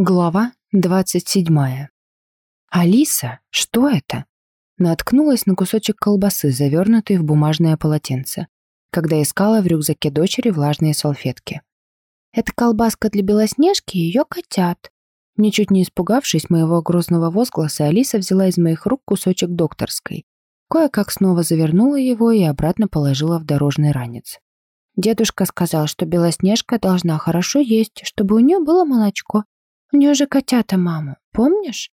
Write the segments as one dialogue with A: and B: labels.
A: Глава двадцать седьмая. «Алиса, что это?» Наткнулась на кусочек колбасы, завернутый в бумажное полотенце, когда искала в рюкзаке дочери влажные салфетки. «Это колбаска для Белоснежки и ее котят». Ничуть не испугавшись моего грозного возгласа, Алиса взяла из моих рук кусочек докторской. Кое-как снова завернула его и обратно положила в дорожный ранец. Дедушка сказал, что Белоснежка должна хорошо есть, чтобы у нее было молочко, у нее же котята маму, помнишь?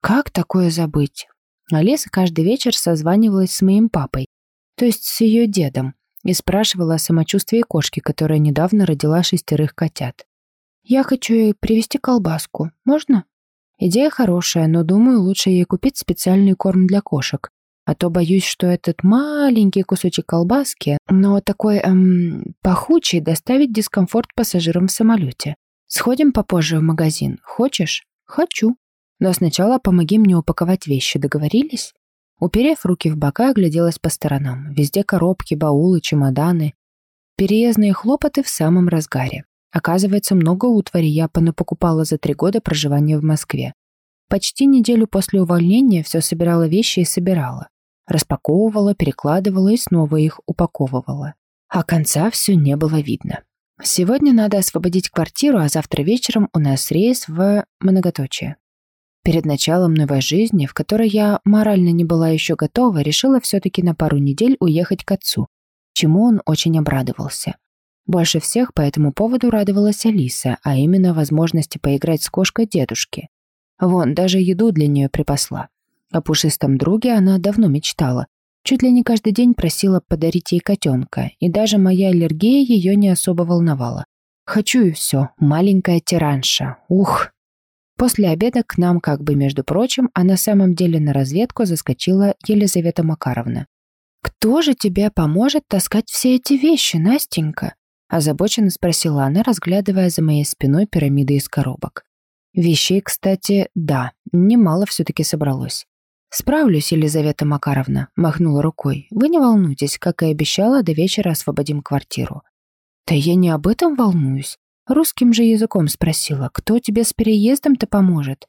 A: Как такое забыть? Алиса каждый вечер созванивалась с моим папой, то есть с ее дедом, и спрашивала о самочувствии кошки, которая недавно родила шестерых котят. «Я хочу ей привезти колбаску. Можно?» Идея хорошая, но думаю, лучше ей купить специальный корм для кошек. А то боюсь, что этот маленький кусочек колбаски, но такой, эм, пахучий, доставит дискомфорт пассажирам в самолете. Сходим попозже в магазин. Хочешь? Хочу. Но сначала помоги мне упаковать вещи. Договорились? Уперев руки в бока, огляделась по сторонам. Везде коробки, баулы, чемоданы. Переездные хлопоты в самом разгаре. Оказывается, много утвари я понапокупала за три года проживания в Москве. Почти неделю после увольнения все собирала вещи и собирала. Распаковывала, перекладывала и снова их упаковывала. А конца все не было видно. Сегодня надо освободить квартиру, а завтра вечером у нас рейс в многоточие. Перед началом новой жизни, в которой я морально не была еще готова, решила все-таки на пару недель уехать к отцу, чему он очень обрадовался. Больше всех по этому поводу радовалась Алиса, а именно возможности поиграть с кошкой дедушки. Вон, даже еду для нее припасла. О пушистом друге она давно мечтала, Чуть ли не каждый день просила подарить ей котенка, и даже моя аллергия ее не особо волновала. Хочу и все, маленькая тиранша, ух! После обеда к нам, как бы между прочим, а на самом деле на разведку заскочила Елизавета Макаровна. «Кто же тебе поможет таскать все эти вещи, Настенька?» озабоченно спросила она, разглядывая за моей спиной пирамиды из коробок. Вещей, кстати, да, немало все-таки собралось. «Справлюсь, Елизавета Макаровна», — махнула рукой. «Вы не волнуйтесь, как и обещала, до вечера освободим квартиру». «Да я не об этом волнуюсь. Русским же языком спросила, кто тебе с переездом-то поможет?»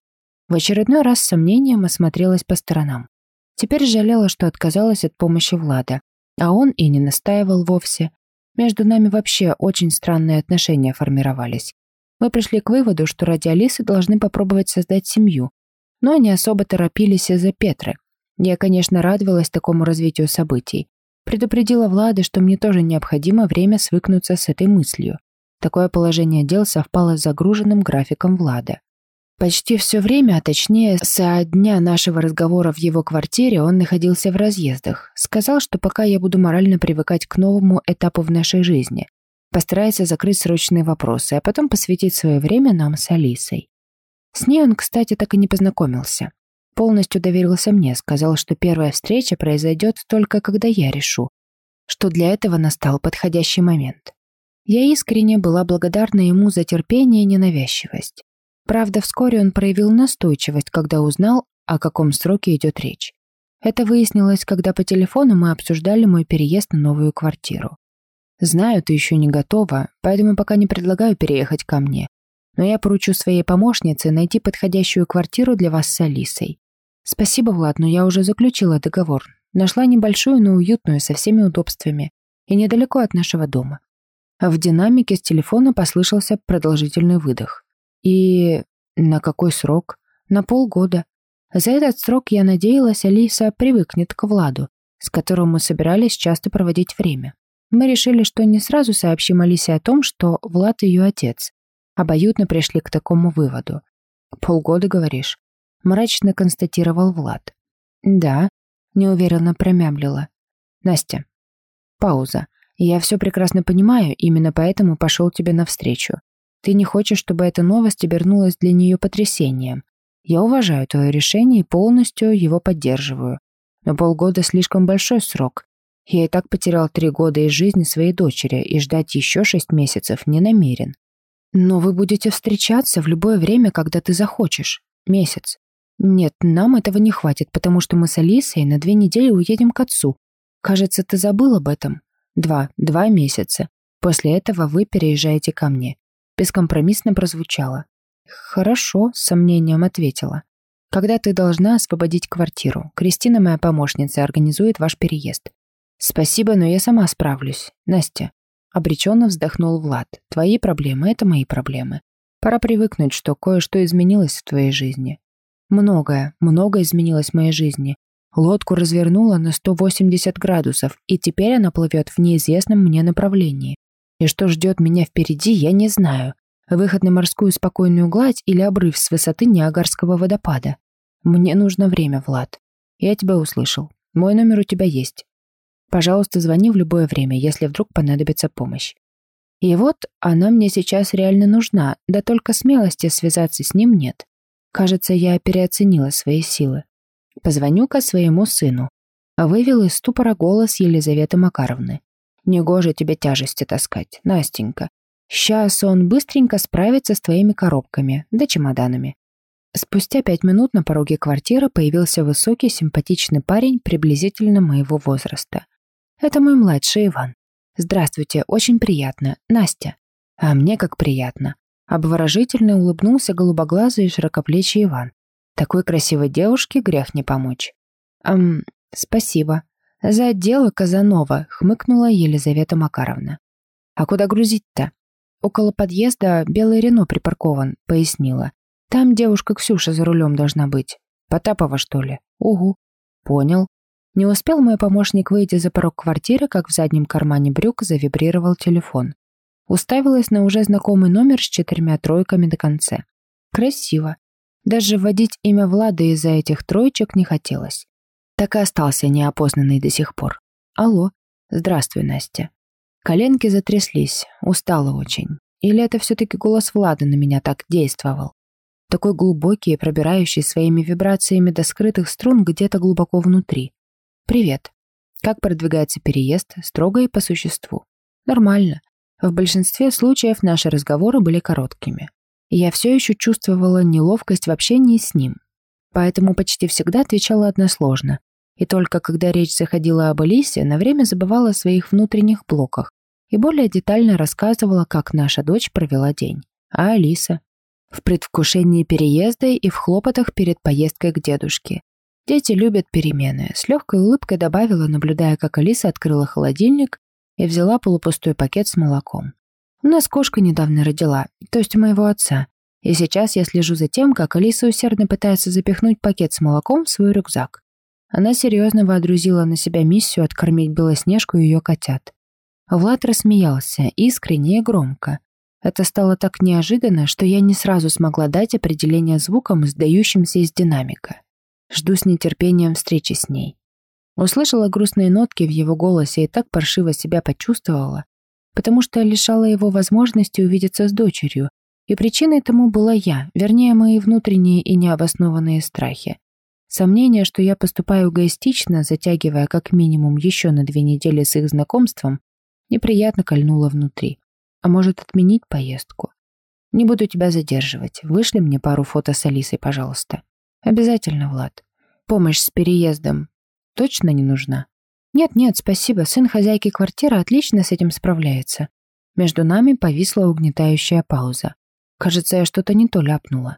A: В очередной раз с сомнением осмотрелась по сторонам. Теперь жалела, что отказалась от помощи Влада. А он и не настаивал вовсе. Между нами вообще очень странные отношения формировались. Мы пришли к выводу, что ради Алисы должны попробовать создать семью, но не особо торопились из-за Петры. Я, конечно, радовалась такому развитию событий. Предупредила Влада, что мне тоже необходимо время свыкнуться с этой мыслью. Такое положение дел совпало с загруженным графиком Влада. Почти все время, а точнее, со дня нашего разговора в его квартире он находился в разъездах. Сказал, что пока я буду морально привыкать к новому этапу в нашей жизни. Постарается закрыть срочные вопросы, а потом посвятить свое время нам с Алисой. С ней он, кстати, так и не познакомился. Полностью доверился мне, сказал, что первая встреча произойдет только когда я решу, что для этого настал подходящий момент. Я искренне была благодарна ему за терпение и ненавязчивость. Правда, вскоре он проявил настойчивость, когда узнал, о каком сроке идет речь. Это выяснилось, когда по телефону мы обсуждали мой переезд на новую квартиру. Знаю, ты еще не готова, поэтому пока не предлагаю переехать ко мне но я поручу своей помощнице найти подходящую квартиру для вас с Алисой. Спасибо, Влад, но я уже заключила договор. Нашла небольшую, но уютную, со всеми удобствами. И недалеко от нашего дома. В динамике с телефона послышался продолжительный выдох. И на какой срок? На полгода. За этот срок, я надеялась, Алиса привыкнет к Владу, с которым мы собирались часто проводить время. Мы решили, что не сразу сообщим Алисе о том, что Влад ее отец, Обоюдно пришли к такому выводу. «Полгода, говоришь?» — мрачно констатировал Влад. «Да», — неуверенно промямлила. «Настя». Пауза. «Я все прекрасно понимаю, именно поэтому пошел тебе навстречу. Ты не хочешь, чтобы эта новость обернулась для нее потрясением. Я уважаю твое решение и полностью его поддерживаю. Но полгода слишком большой срок. Я и так потерял три года из жизни своей дочери и ждать еще шесть месяцев не намерен. Но вы будете встречаться в любое время, когда ты захочешь. Месяц. Нет, нам этого не хватит, потому что мы с Алисой на две недели уедем к отцу. Кажется, ты забыл об этом. Два. Два месяца. После этого вы переезжаете ко мне. Бескомпромиссно прозвучало. Хорошо, с сомнением ответила. Когда ты должна освободить квартиру? Кристина, моя помощница, организует ваш переезд. Спасибо, но я сама справлюсь. Настя. Обреченно вздохнул Влад. Твои проблемы — это мои проблемы. Пора привыкнуть, что кое-что изменилось в твоей жизни. Многое, многое изменилось в моей жизни. Лодку развернула на 180 градусов, и теперь она плывет в неизвестном мне направлении. И что ждет меня впереди, я не знаю. Выход на морскую спокойную гладь или обрыв с высоты Ниагарского водопада. Мне нужно время, Влад. Я тебя услышал. Мой номер у тебя есть. Пожалуйста, звони в любое время, если вдруг понадобится помощь. И вот она мне сейчас реально нужна, да только смелости связаться с ним нет. Кажется, я переоценила свои силы. Позвоню-ка своему сыну. Вывел из ступора голос Елизаветы Макаровны. Негоже тебе тяжести таскать, Настенька. Сейчас он быстренько справится с твоими коробками, да чемоданами. Спустя пять минут на пороге квартиры появился высокий, симпатичный парень приблизительно моего возраста. Это мой младший Иван. Здравствуйте, очень приятно. Настя. А мне как приятно. Обворожительно улыбнулся голубоглазый и широкоплечий Иван. Такой красивой девушке грех не помочь. Эм, спасибо. За дело Казанова, хмыкнула Елизавета Макаровна. А куда грузить-то? Около подъезда белый Рено припаркован, пояснила. Там девушка Ксюша за рулем должна быть. Потапова, что ли? Угу. Понял. Не успел мой помощник выйти за порог квартиры, как в заднем кармане брюк завибрировал телефон. Уставилась на уже знакомый номер с четырьмя тройками до конца. Красиво. Даже вводить имя Влада из-за этих троечек не хотелось. Так и остался неопознанный до сих пор. Алло. Здравствуй, Настя. Коленки затряслись, устала очень. Или это все-таки голос Влада на меня так действовал? Такой глубокий и пробирающий своими вибрациями до скрытых струн где-то глубоко внутри. «Привет. Как продвигается переезд? Строго и по существу. Нормально. В большинстве случаев наши разговоры были короткими. я все еще чувствовала неловкость в общении с ним. Поэтому почти всегда отвечала односложно. И только когда речь заходила об Алисе, на время забывала о своих внутренних блоках и более детально рассказывала, как наша дочь провела день. А Алиса? В предвкушении переезда и в хлопотах перед поездкой к дедушке. Дети любят перемены. С легкой улыбкой добавила, наблюдая, как Алиса открыла холодильник и взяла полупустой пакет с молоком. У нас кошка недавно родила, то есть у моего отца. И сейчас я слежу за тем, как Алиса усердно пытается запихнуть пакет с молоком в свой рюкзак. Она серьезно водрузила на себя миссию откормить Белоснежку и ее котят. Влад рассмеялся, искренне и громко. Это стало так неожиданно, что я не сразу смогла дать определение звукам, издающимся из динамика. Жду с нетерпением встречи с ней. Услышала грустные нотки в его голосе и так паршиво себя почувствовала, потому что лишала его возможности увидеться с дочерью, и причиной тому была я, вернее, мои внутренние и необоснованные страхи. Сомнение, что я поступаю эгоистично, затягивая как минимум еще на две недели с их знакомством, неприятно кольнуло внутри. А может, отменить поездку? Не буду тебя задерживать. Вышли мне пару фото с Алисой, пожалуйста. Обязательно, Влад. Помощь с переездом точно не нужна? Нет-нет, спасибо. Сын хозяйки квартиры отлично с этим справляется. Между нами повисла угнетающая пауза. Кажется, я что-то не то ляпнула.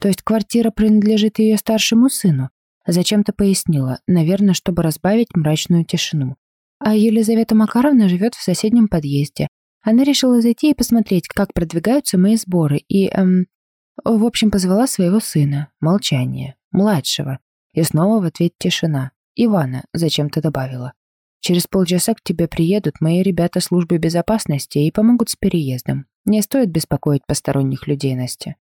A: То есть квартира принадлежит ее старшему сыну? Зачем-то пояснила, наверное, чтобы разбавить мрачную тишину. А Елизавета Макаровна живет в соседнем подъезде. Она решила зайти и посмотреть, как продвигаются мои сборы, и, эм, в общем, позвала своего сына. Молчание. Младшего. И снова в ответ тишина. Ивана зачем-то добавила. Через полчаса к тебе приедут мои ребята службы безопасности и помогут с переездом. Не стоит беспокоить посторонних людей, Настя.